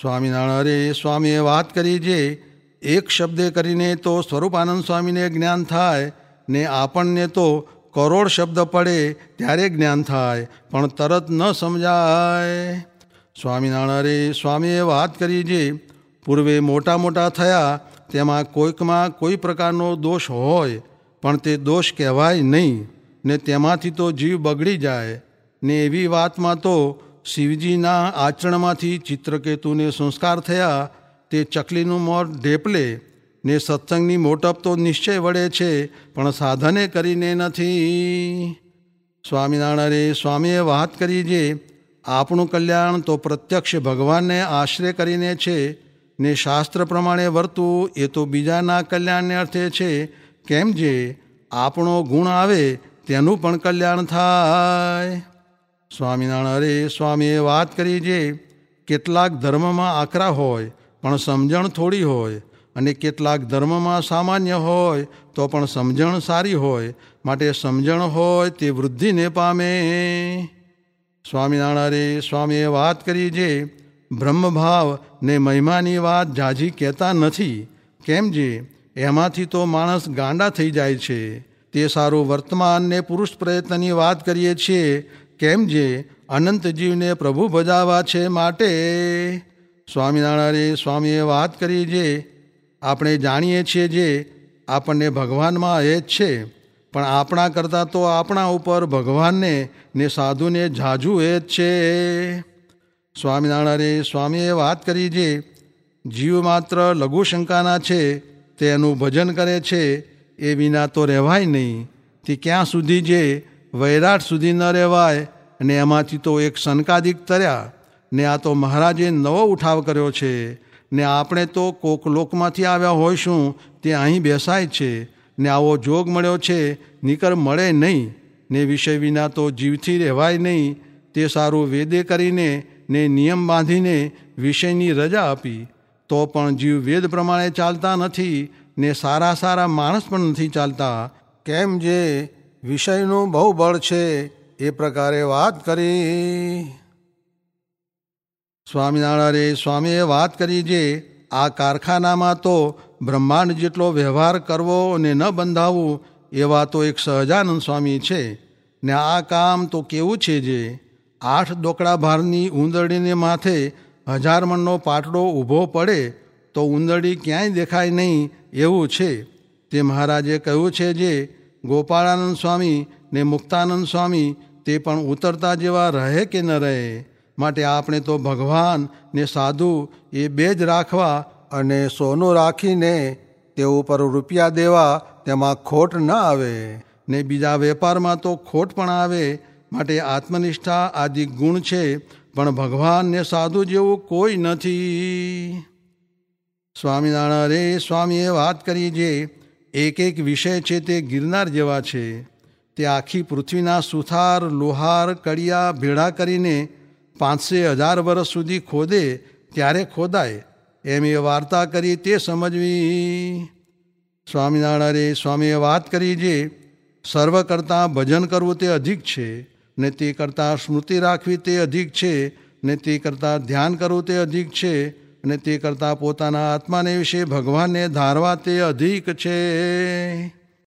સ્વામિનારાયણ સ્વામીએ વાત કરી જે એક શબ્દે કરીને તો સ્વરૂપાનંદ સ્વામીને જ્ઞાન થાય, ને આપણને તો કરોડ શબ્દ પડે ત્યારે જ્ઞાન થાય, પણ તરત ન સમજાય. સ્વામિનારાયણ સ્વામીએ વાત કરી જે પૂર્વે મોટા મોટા થયા, તેમાં કોઈકમાં કોઈ પ્રકારનો દોષ હોય, પણ તે દોષ કહેવાય નહીં, ને તેમાંથી તો જીવ બગડી જાય, ને એવી વાતમાં તો શિવજીના આચરણમાંથી ચિત્રકેતુને સંસ્કાર થયા, તે ચકલીનું મોર ઢેપલે ને સત્સંગની મોટપ તો નિશ્ચય વડે છે, પણ સાધને કરીને નથી. સ્વામિનારાયણે, સ્વામીએ વાત કરી જે, આપણું કલ્યાણ તો પ્રત્યક્ષ ભગવાનને આશ્રય કરીને છે, ને શાસ્ત્ર પ્રમાણે વર્તું, એ તો બીજાના કલ્યાણને અર્થે છે, કેમ જે આપણો ગુણ આવે, તેનું પણ કલ્યાણ થાય. સ્વામિનારાયણ, અરે સ્વામીએ વાત કરી જે કેટલાક ધર્મમાં આકરા હોય, પણ સમજણ થોડી હોય, અને કેટલાક ધર્મમાં સામાન્ય હોય, તો પણ સમજણ સારી હોય. માટે સમજણ હોય તે વૃદ્ધિને પામે. સ્વામિનારાયણ સ્વામીએ વાત કરી જે બ્રહ્મભાવ ને મહિમાની વાત જાજી કહેતા નથી. કેમ જે? એમાંથી તો માણસ ગાંડા થઈ જાય છે. તે સારું વર્તમાન ને પુરુષ પ્રયત્નની વાત કરીએ છીએ કેમ જે અનંત જીવને પ્રભુ ભજાવા છે માટે? સ્વામિનારાયણ સ્વામીએ વાત કરી જે આપણે જાણીએ છીએ જે આપણને ભગવાનમાં એ જ છે, પણ આપણા કરતાં તો આપણા ઉપર ભગવાનને ને સાધુને ઝાઝું એ જ છે. સ્વામિનારાયણ સ્વામીએ વાત કરી જે જીવ માત્ર લઘુશંકાના છે, તેનું ભજન કરે છે, એ વિના તો રહેવાય નહીં. તે ક્યાં સુધી જે વૈરાટ સુધી ન રહેવાય અને એમાંથી તો એક શનકાદિક તર્યા, ને આ તો મહારાજે નવો ઉઠાવ કર્યો છે, ને આપણે તો કોક લોકમાંથી આવ્યા હોઈશું, તે અહીં બેસાય છે, ને આવો જોગ મળ્યો છે, નીકર મળે નહીં, ને વિષય વિના તો જીવથી રહેવાય નહીં, તે સારું વેદે કરીને, ને નિયમ બાંધીને વિષયની રજા આપી, તો પણ જીવ વેદ પ્રમાણે ચાલતા નથી, ને સારા સારા માણસ પણ નથી ચાલતા, કેમ જે વિષયનું બહુ બળ છે, એ પ્રકારે વાત કરી. સ્વામિનારાયણે, સ્વામીએ વાત કરી જે, આ કારખાનામાં તો બ્રહ્માંડ જેટલો વ્યવહાર કરવો ને ન બંધાવવું, એવા તો એક સહજાનંદ સ્વામી છે. ને આ કામ તો કેવું છે જે, આઠ ડોકડા ભારની ઉંદરડીને માથે હજાર મણનો પાટડો ઊભો પડે, તો ઉંદરડી ક્યાંય દેખાય નહીં એવું છે. તે મહારાજે કહ્યું છે જે ગોપાળાનંદ સ્વામી ને મુક્તાનંદ સ્વામી તે પણ ઉતરતા જેવા રહે કે ન રહે? માટે આપણે તો ભગવાન ને સાધુ એ બે જ રાખવા અને સોનું રાખીને તે ઉપર રૂપિયા દેવા તેમાં ખોટ ન આવે. ને બીજા વેપારમાં તો ખોટ પણ આવે. માટે આત્મનિષ્ઠા આદિ ગુણ છે, પણ ભગવાન ને સાધુ જેવું કોઈ નથી. સ્વામિનારાયણ રે, સ્વામીએ વાત કરી જે એક એક વિષય છે તે ગિરનાર જેવા છે. તે આખી પૃથ્વીના સુથાર, લોહાર, કડિયા ભેળા કરીને પાંચસે હજાર વર્ષ સુધી ખોદે, ત્યારે ખોદાય. એમ એ વાર્તા કરી તે સમજવી. સ્વામિનારાયણે સ્વામીએ વાત કરી જે સર્વ કરતાં ભજન કરવું તે અધિક છે, ને તે કરતાં સ્મૃતિ રાખવી તે અધિક છે, ને તે કરતાં ધ્યાન કરવું તે અધિક છે અને તે કરતાં પોતાના આત્માને વિશે ભગવાનને ધારવા તે અધિક છે.